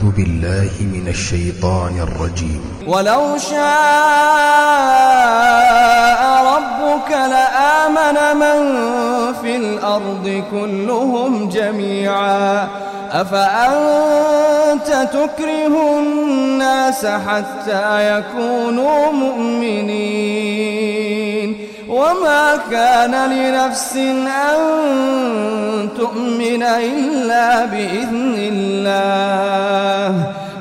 أعوذ بالله من الشيطان الرجيم. ولو شاء ربك لآمن من في الأرض كلهم جميعا. أفأنت تكره الناس حتى يكونوا مؤمنين؟ وما كان لنفس أن تؤمن إلا بإذن الله.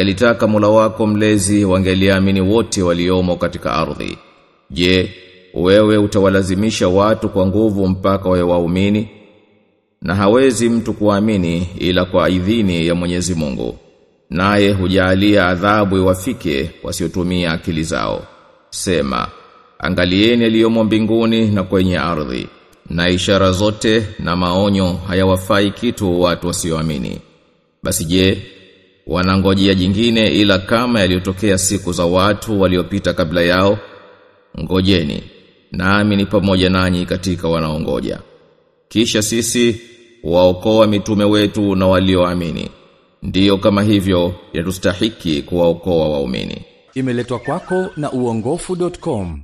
Angelitaka mula wako mlezi wangeliamini wote waliomo katika ardhi. Je, wewe utawalazimisha watu kwa nguvu mpaka wawe waumini? Na hawezi mtu kuamini ila kwa idhini ya Mwenyezi Mungu. Naye hujalia adhabu iwafike wasiotumia akili zao. Sema, angalieni yaliyomo mbinguni na kwenye ardhi, na ishara zote na maonyo hayawafai kitu watu wasioamini. Basi je, wanangojea jingine ila kama yaliyotokea siku za watu waliopita kabla yao? Ngojeni, nami ni pamoja nanyi katika wanaongoja. Kisha sisi waokoa mitume wetu na walioamini. Ndiyo kama hivyo yatustahiki kuwaokoa waumini. Imeletwa kwako na uongofu.com.